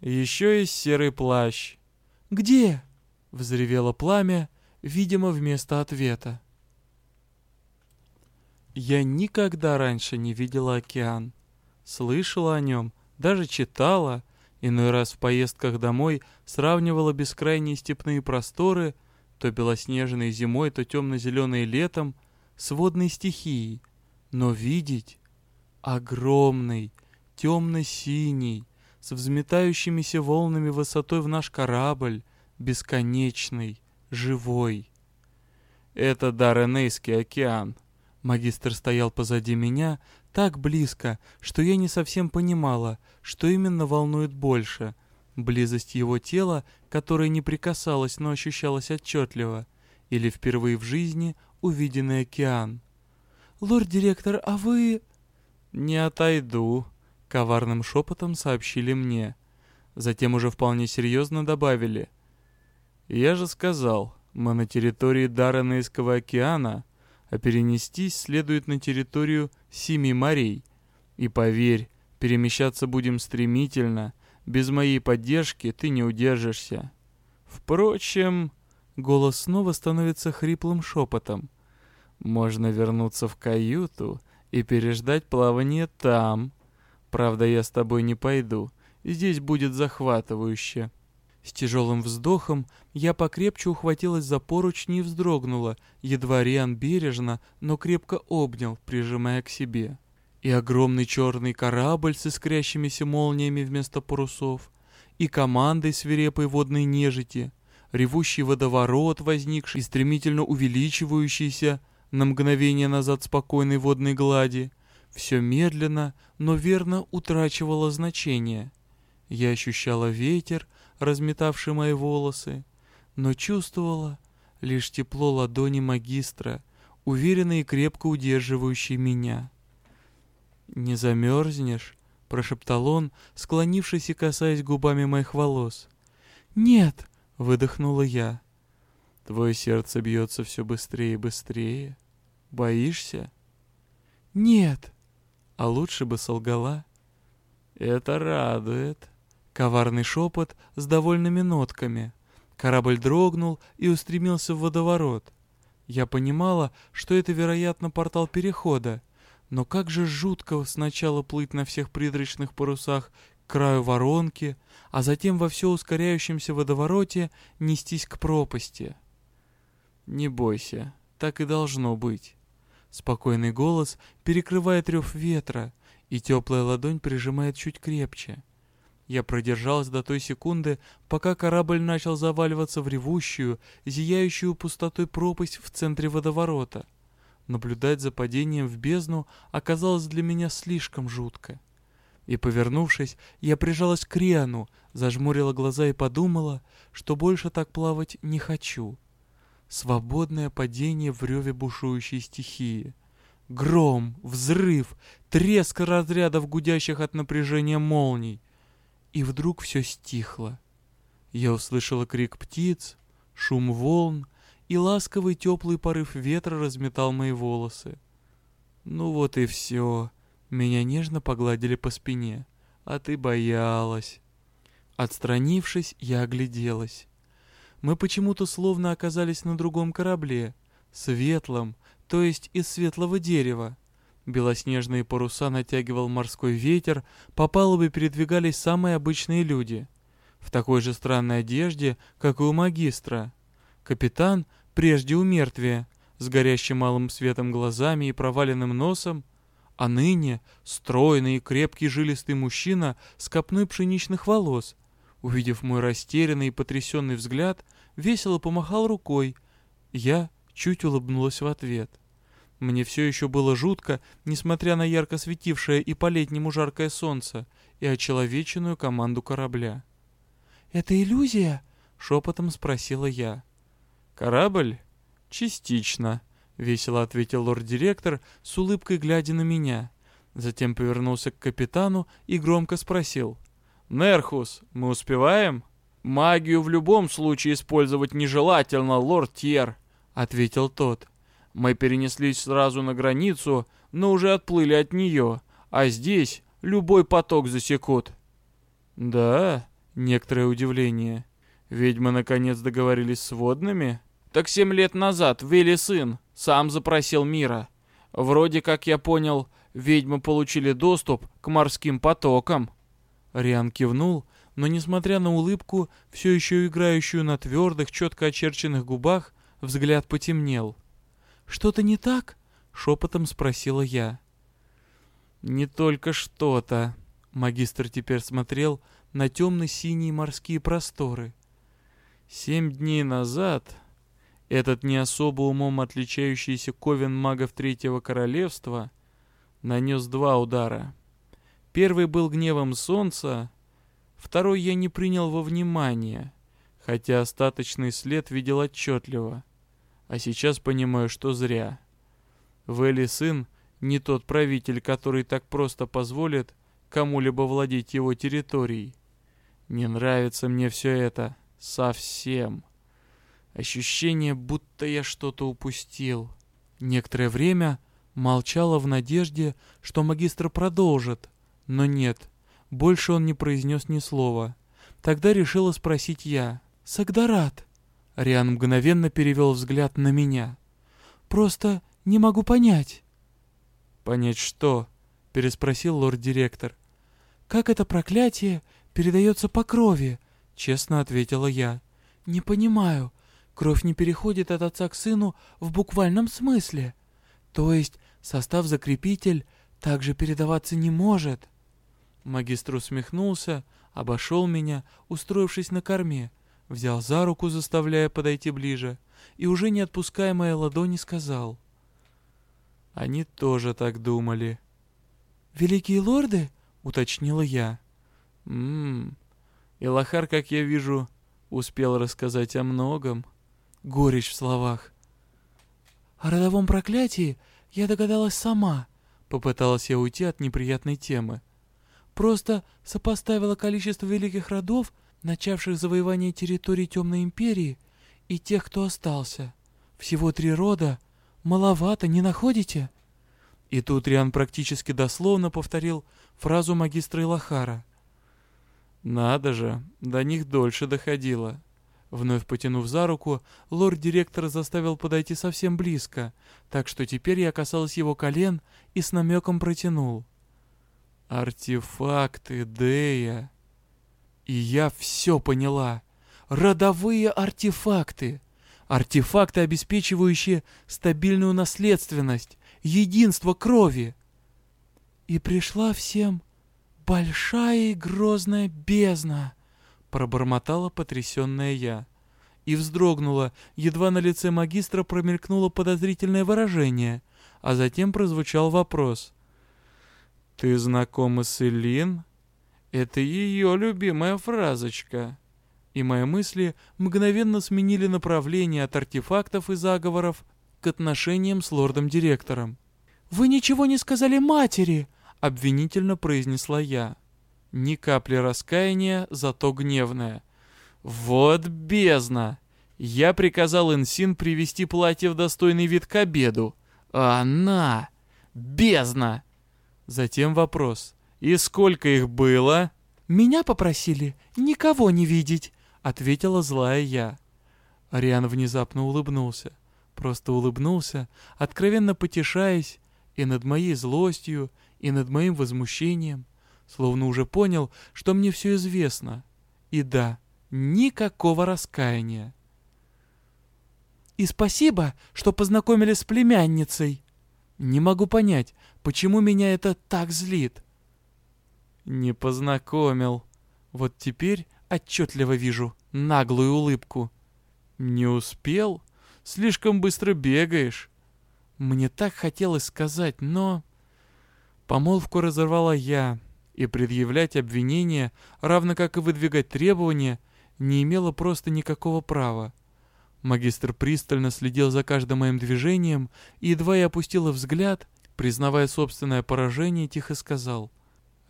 «Еще и серый плащ». «Где?» — взревело пламя, видимо, вместо ответа. Я никогда раньше не видела океан слышала о нем, даже читала, иной раз в поездках домой сравнивала бескрайние степные просторы, то белоснежные зимой, то темно-зеленые летом, с водной стихией, но видеть огромный, темно-синий, с взметающимися волнами высотой в наш корабль, бесконечный, живой. Это Даренейский океан. Магистр стоял позади меня, так близко, что я не совсем понимала, что именно волнует больше. Близость его тела, которая не прикасалась, но ощущалась отчетливо, или впервые в жизни увиденный океан. «Лорд-директор, а вы...» «Не отойду», — коварным шепотом сообщили мне. Затем уже вполне серьезно добавили. «Я же сказал, мы на территории Даранейского океана, а перенестись следует на территорию Семи морей. И поверь, перемещаться будем стремительно, без моей поддержки ты не удержишься. Впрочем, голос снова становится хриплым шепотом. Можно вернуться в каюту и переждать плавание там. Правда, я с тобой не пойду. Здесь будет захватывающе. С тяжелым вздохом я покрепче ухватилась за поручни и вздрогнула, едва Риан бережно, но крепко обнял, прижимая к себе. И огромный черный корабль с искрящимися молниями вместо парусов, и командой свирепой водной нежити, ревущий водоворот, возникший и стремительно увеличивающийся на мгновение назад спокойной водной глади, все медленно, но верно утрачивало значение. Я ощущала ветер, разметавший мои волосы, но чувствовала лишь тепло ладони магистра, уверенно и крепко удерживающий меня. «Не замерзнешь?» — прошептал он, склонившись и касаясь губами моих волос. «Нет!» — выдохнула я. «Твое сердце бьется все быстрее и быстрее. Боишься?» «Нет!» А лучше бы солгала. «Это радует!» Коварный шепот с довольными нотками. Корабль дрогнул и устремился в водоворот. Я понимала, что это, вероятно, портал перехода, но как же жутко сначала плыть на всех призрачных парусах к краю воронки, а затем во все ускоряющемся водовороте нестись к пропасти. «Не бойся, так и должно быть». Спокойный голос перекрывает рев ветра, и теплая ладонь прижимает чуть крепче. Я продержалась до той секунды, пока корабль начал заваливаться в ревущую, зияющую пустотой пропасть в центре водоворота. Наблюдать за падением в бездну оказалось для меня слишком жутко. И, повернувшись, я прижалась к Риану, зажмурила глаза и подумала, что больше так плавать не хочу. Свободное падение в реве бушующей стихии. Гром, взрыв, треск разрядов, гудящих от напряжения молний — и вдруг все стихло. Я услышала крик птиц, шум волн, и ласковый теплый порыв ветра разметал мои волосы. Ну вот и все. Меня нежно погладили по спине. А ты боялась. Отстранившись, я огляделась. Мы почему-то словно оказались на другом корабле, светлом, то есть из светлого дерева. Белоснежные паруса натягивал морской ветер, по палубе передвигались самые обычные люди. В такой же странной одежде, как и у магистра. Капитан, прежде у мертвия, с горящим малым светом глазами и проваленным носом, а ныне стройный и крепкий жилистый мужчина с копной пшеничных волос. Увидев мой растерянный и потрясенный взгляд, весело помахал рукой. Я чуть улыбнулась в ответ. Мне все еще было жутко, несмотря на ярко светившее и по-летнему жаркое солнце, и очеловеченную команду корабля. «Это иллюзия?» — шепотом спросила я. «Корабль?» «Частично», — весело ответил лорд-директор, с улыбкой глядя на меня. Затем повернулся к капитану и громко спросил. «Нерхус, мы успеваем?» «Магию в любом случае использовать нежелательно, лорд Тьер», — ответил тот. Мы перенеслись сразу на границу, но уже отплыли от нее, а здесь любой поток засекут. Да, некоторое удивление. Ведьмы наконец договорились с водными? Так семь лет назад Вели сын сам запросил мира. Вроде как я понял, ведьмы получили доступ к морским потокам. Риан кивнул, но, несмотря на улыбку, все еще играющую на твердых, четко очерченных губах, взгляд потемнел. «Что-то не так?» — шепотом спросила я. «Не только что-то». Магистр теперь смотрел на темно-синие морские просторы. Семь дней назад этот не особо умом отличающийся ковен магов Третьего Королевства нанес два удара. Первый был гневом солнца, второй я не принял во внимание, хотя остаточный след видел отчетливо а сейчас понимаю, что зря. Вэлли сын не тот правитель, который так просто позволит кому-либо владеть его территорией. Не нравится мне все это. Совсем. Ощущение, будто я что-то упустил. Некоторое время молчала в надежде, что магистр продолжит, но нет, больше он не произнес ни слова. Тогда решила спросить я. «Сагдарат!» Риан мгновенно перевел взгляд на меня. «Просто не могу понять». «Понять что?» — переспросил лорд-директор. «Как это проклятие передается по крови?» — честно ответила я. «Не понимаю. Кровь не переходит от отца к сыну в буквальном смысле. То есть состав-закрепитель также передаваться не может». Магистр усмехнулся, обошел меня, устроившись на корме, взял за руку, заставляя подойти ближе, и уже не отпуская моей ладони, сказал. Они тоже так думали. «Великие лорды?» — уточнила я. «Ммм, Илахар, как я вижу, успел рассказать о многом. Горечь в словах. О родовом проклятии я догадалась сама. Попыталась я уйти от неприятной темы. Просто сопоставила количество великих родов, начавших завоевание территории Темной Империи, и тех, кто остался. Всего три рода. Маловато, не находите?» И тут Риан практически дословно повторил фразу магистра Илахара. «Надо же, до них дольше доходило». Вновь потянув за руку, лорд-директор заставил подойти совсем близко, так что теперь я касалась его колен и с намеком протянул. «Артефакты, Дея!» И я все поняла. Родовые артефакты. Артефакты, обеспечивающие стабильную наследственность, единство крови. И пришла всем большая и грозная бездна, пробормотала потрясенная я. И вздрогнула, едва на лице магистра промелькнуло подозрительное выражение, а затем прозвучал вопрос. «Ты знакома с Элин?» Это ее любимая фразочка. И мои мысли мгновенно сменили направление от артефактов и заговоров к отношениям с лордом-директором. «Вы ничего не сказали матери!» — обвинительно произнесла я. Ни капли раскаяния, зато гневная. «Вот бездна! Я приказал Инсин привести платье в достойный вид к обеду. А она! Бездна!» Затем вопрос. «И сколько их было?» «Меня попросили никого не видеть», — ответила злая я. Ариан внезапно улыбнулся. Просто улыбнулся, откровенно потешаясь и над моей злостью, и над моим возмущением, словно уже понял, что мне все известно. И да, никакого раскаяния. «И спасибо, что познакомили с племянницей», не могу понять, почему меня это так злит. Не познакомил. Вот теперь отчетливо вижу наглую улыбку. Не успел? Слишком быстро бегаешь. Мне так хотелось сказать, но... Помолвку разорвала я, и предъявлять обвинения, равно как и выдвигать требования, не имела просто никакого права. Магистр пристально следил за каждым моим движением, и едва я опустила взгляд, признавая собственное поражение, тихо сказал.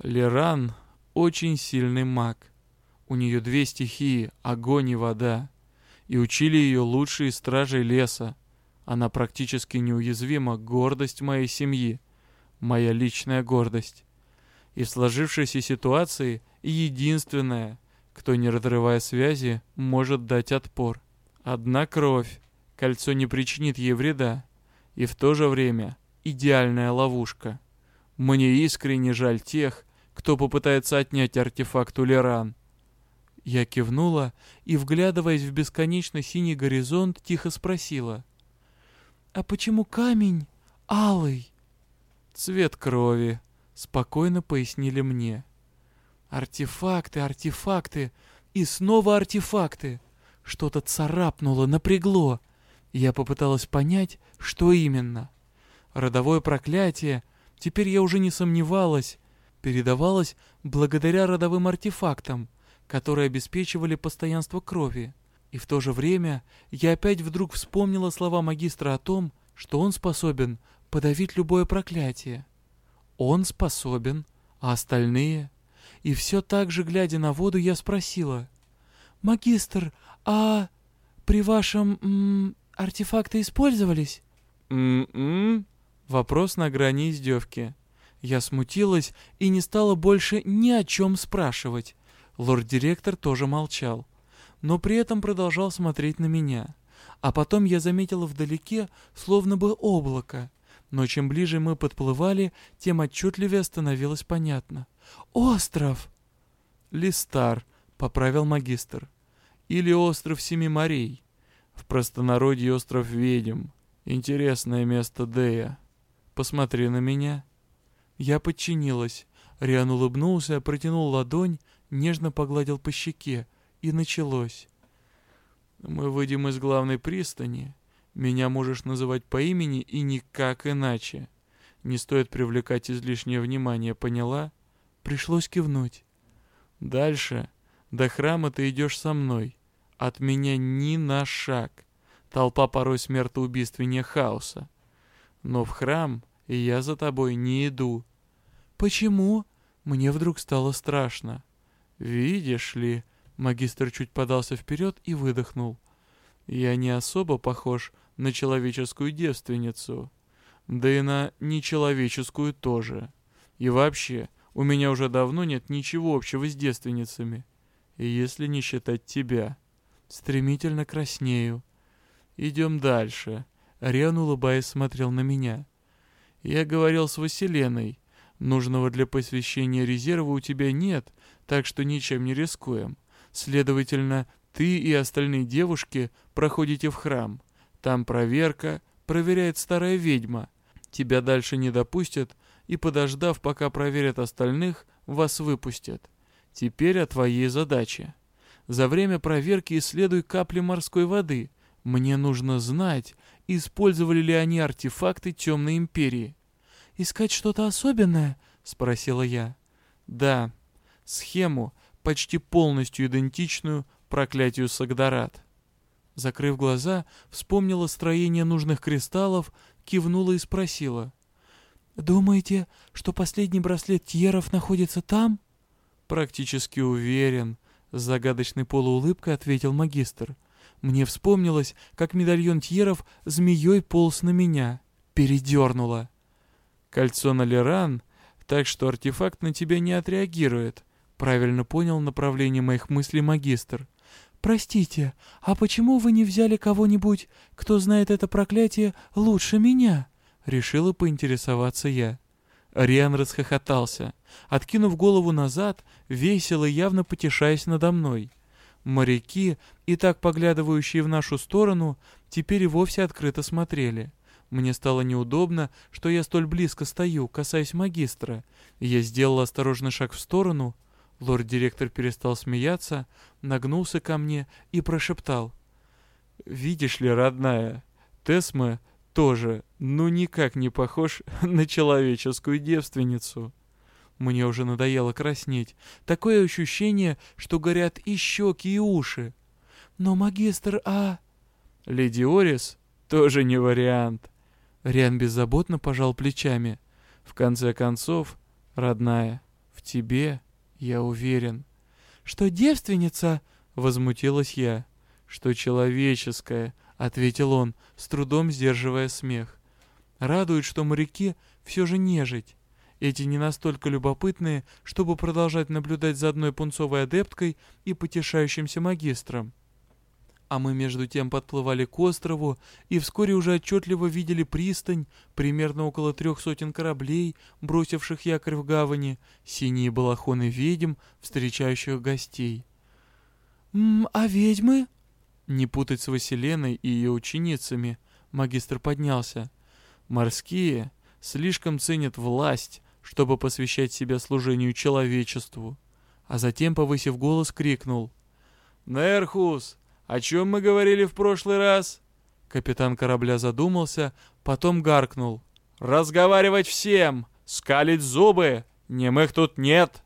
«Леран — очень сильный маг. У нее две стихии — огонь и вода. И учили ее лучшие стражи леса. Она практически неуязвима, гордость моей семьи, моя личная гордость. И в сложившейся ситуации единственная, кто, не разрывая связи, может дать отпор. Одна кровь. Кольцо не причинит ей вреда. И в то же время идеальная ловушка. Мне искренне жаль тех, кто попытается отнять артефакт у Леран. Я кивнула и, вглядываясь в бесконечно синий горизонт, тихо спросила. «А почему камень алый?» «Цвет крови», — спокойно пояснили мне. «Артефакты, артефакты и снова артефакты!» Что-то царапнуло, напрягло. Я попыталась понять, что именно. Родовое проклятие, теперь я уже не сомневалась, передавалось благодаря родовым артефактам, которые обеспечивали постоянство крови. И в то же время я опять вдруг вспомнила слова магистра о том, что он способен подавить любое проклятие. Он способен, а остальные? И все так же, глядя на воду, я спросила. «Магистр, а при вашем м, артефакты использовались?» «М-м?» Вопрос на грани издевки. Я смутилась и не стала больше ни о чем спрашивать. Лорд-директор тоже молчал, но при этом продолжал смотреть на меня. А потом я заметила вдалеке, словно бы облако. Но чем ближе мы подплывали, тем отчетливее становилось понятно. «Остров!» «Листар», — поправил магистр. «Или остров Семи морей. В простонародье остров Ведьм. Интересное место Дея. Посмотри на меня». Я подчинилась. Риан улыбнулся, протянул ладонь, нежно погладил по щеке, и началось. «Мы выйдем из главной пристани. Меня можешь называть по имени и никак иначе. Не стоит привлекать излишнее внимание, поняла?» Пришлось кивнуть. «Дальше. До храма ты идешь со мной. От меня ни на шаг. Толпа порой смертоубийственнее хаоса. Но в храм я за тобой не иду. «Почему?» Мне вдруг стало страшно. «Видишь ли...» Магистр чуть подался вперед и выдохнул. «Я не особо похож на человеческую девственницу. Да и на нечеловеческую тоже. И вообще, у меня уже давно нет ничего общего с девственницами. Если не считать тебя. Стремительно краснею. Идем дальше». Риан, улыбаясь, смотрел на меня. «Я говорил с Василеной. Нужного для посвящения резерва у тебя нет, так что ничем не рискуем. Следовательно, ты и остальные девушки проходите в храм. Там проверка, проверяет старая ведьма. Тебя дальше не допустят, и, подождав, пока проверят остальных, вас выпустят. Теперь о твоей задаче. За время проверки исследуй капли морской воды. Мне нужно знать, использовали ли они артефакты Темной Империи. «Искать что-то особенное?» — спросила я. «Да, схему, почти полностью идентичную проклятию Сагдарат». Закрыв глаза, вспомнила строение нужных кристаллов, кивнула и спросила. «Думаете, что последний браслет Тьеров находится там?» «Практически уверен», — с загадочной полуулыбкой ответил магистр. Мне вспомнилось, как медальон Тьеров змеей полз на меня. Передернула. Кольцо на Леран, так что артефакт на тебя не отреагирует. Правильно понял направление моих мыслей магистр. «Простите, а почему вы не взяли кого-нибудь, кто знает это проклятие лучше меня?» Решила поинтересоваться я. Риан расхохотался, откинув голову назад, весело явно потешаясь надо мной. Моряки, и так поглядывающие в нашу сторону, теперь и вовсе открыто смотрели. Мне стало неудобно, что я столь близко стою, касаясь магистра. Я сделал осторожный шаг в сторону. Лорд-директор перестал смеяться, нагнулся ко мне и прошептал. «Видишь ли, родная, Тесма тоже, ну никак не похож на человеческую девственницу». Мне уже надоело краснеть. Такое ощущение, что горят и щеки, и уши. Но магистр, а... Леди Орис тоже не вариант. Риан беззаботно пожал плечами. В конце концов, родная, в тебе я уверен. Что девственница? Возмутилась я. Что человеческая, ответил он, с трудом сдерживая смех. Радует, что моряки все же нежить. Эти не настолько любопытные, чтобы продолжать наблюдать за одной пунцовой адепткой и потешающимся магистром а мы между тем подплывали к острову и вскоре уже отчетливо видели пристань, примерно около трех сотен кораблей, бросивших якорь в гавани, синие балахоны ведьм, встречающих гостей. «М, а ведьмы?» «Не путать с Василеной и ее ученицами», — магистр поднялся. «Морские слишком ценят власть, чтобы посвящать себя служению человечеству». А затем, повысив голос, крикнул. «Нерхус, «О чем мы говорили в прошлый раз?» Капитан корабля задумался, потом гаркнул. «Разговаривать всем! Скалить зубы! Немых тут нет!»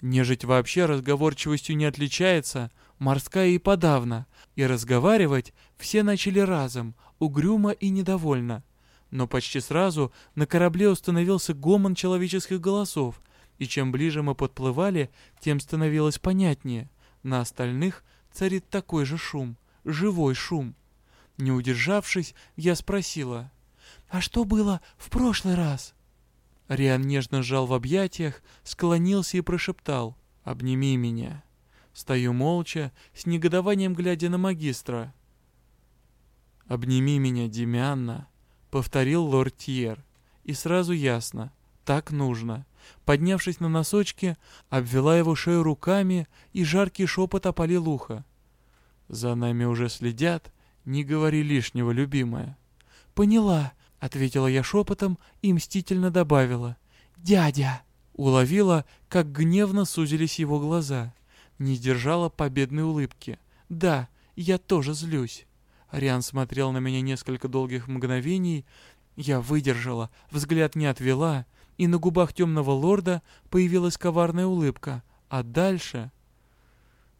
Нежить вообще разговорчивостью не отличается, морская и подавно, и разговаривать все начали разом, угрюмо и недовольно. Но почти сразу на корабле установился гомон человеческих голосов, и чем ближе мы подплывали, тем становилось понятнее. На остальных царит такой же шум, живой шум. Не удержавшись, я спросила, «А что было в прошлый раз?» Риан нежно сжал в объятиях, склонился и прошептал «Обними меня». Стою молча, с негодованием глядя на магистра. «Обними меня, Демианна», — повторил лорд Тьер. И сразу ясно, так нужно. Поднявшись на носочки, обвела его шею руками, и жаркий шепот опалил ухо. «За нами уже следят, не говори лишнего, любимая». «Поняла», — ответила я шепотом и мстительно добавила. «Дядя!» Уловила, как гневно сузились его глаза. Не сдержала победной улыбки. «Да, я тоже злюсь». Ариан смотрел на меня несколько долгих мгновений. Я выдержала, взгляд не отвела, и на губах темного лорда появилась коварная улыбка. А дальше...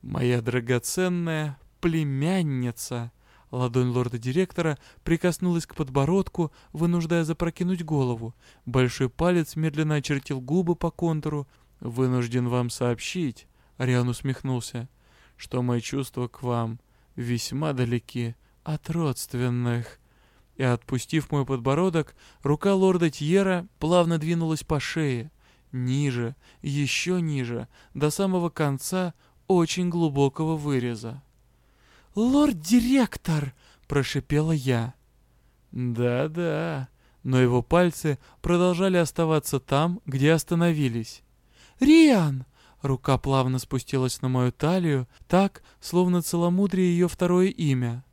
«Моя драгоценная племянница!» Ладонь лорда-директора прикоснулась к подбородку, вынуждая запрокинуть голову. Большой палец медленно очертил губы по контуру. «Вынужден вам сообщить», — Ариан усмехнулся, — «что мои чувства к вам весьма далеки от родственных». И отпустив мой подбородок, рука лорда Тьера плавно двинулась по шее, ниже, еще ниже, до самого конца очень глубокого выреза. «Лорд-директор!» — прошипела я. «Да-да», но его пальцы продолжали оставаться там, где остановились. «Риан!» Рука плавно спустилась на мою талию, так, словно целомудрие ее второе имя.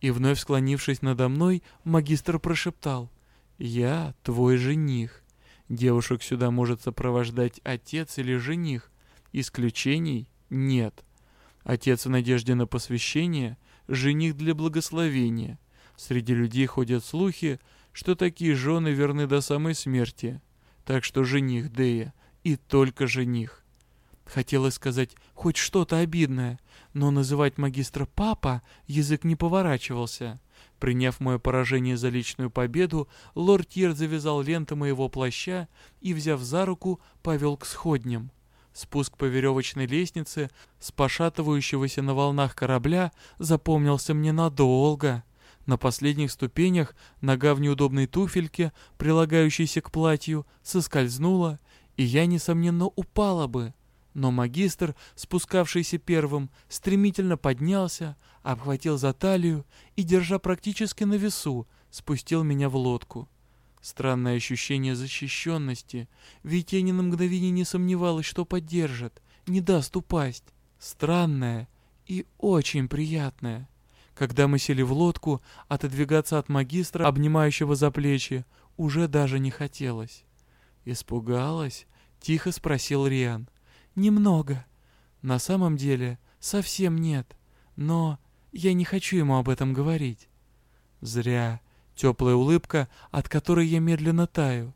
И вновь склонившись надо мной, магистр прошептал. «Я твой жених. Девушек сюда может сопровождать отец или жених. Исключений нет. Отец в надежде на посвящение, жених для благословения. Среди людей ходят слухи, что такие жены верны до самой смерти. Так что жених Дея и только жених. Хотелось сказать хоть что-то обидное, но называть магистра папа язык не поворачивался. Приняв мое поражение за личную победу, лорд Тьер завязал ленты моего плаща и, взяв за руку, повел к сходням. Спуск по веревочной лестнице с пошатывающегося на волнах корабля запомнился мне надолго. На последних ступенях нога в неудобной туфельке, прилагающейся к платью, соскользнула, и я, несомненно, упала бы. Но магистр, спускавшийся первым, стремительно поднялся, обхватил за талию и, держа практически на весу, спустил меня в лодку. Странное ощущение защищенности, ведь я ни на мгновение не сомневалась, что поддержит, не даст упасть. Странное и очень приятное. Когда мы сели в лодку, отодвигаться от магистра, обнимающего за плечи, уже даже не хотелось. «Испугалась?» — тихо спросил Риан. Немного. На самом деле, совсем нет. Но я не хочу ему об этом говорить. Зря. Теплая улыбка, от которой я медленно таю.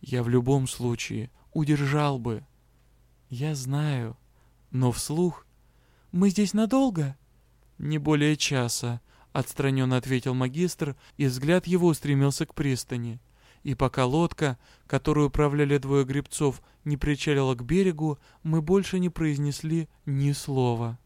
Я в любом случае удержал бы. Я знаю. Но вслух... Мы здесь надолго? Не более часа, отстраненно ответил магистр, и взгляд его устремился к пристани и пока лодка, которую управляли двое гребцов, не причалила к берегу, мы больше не произнесли ни слова.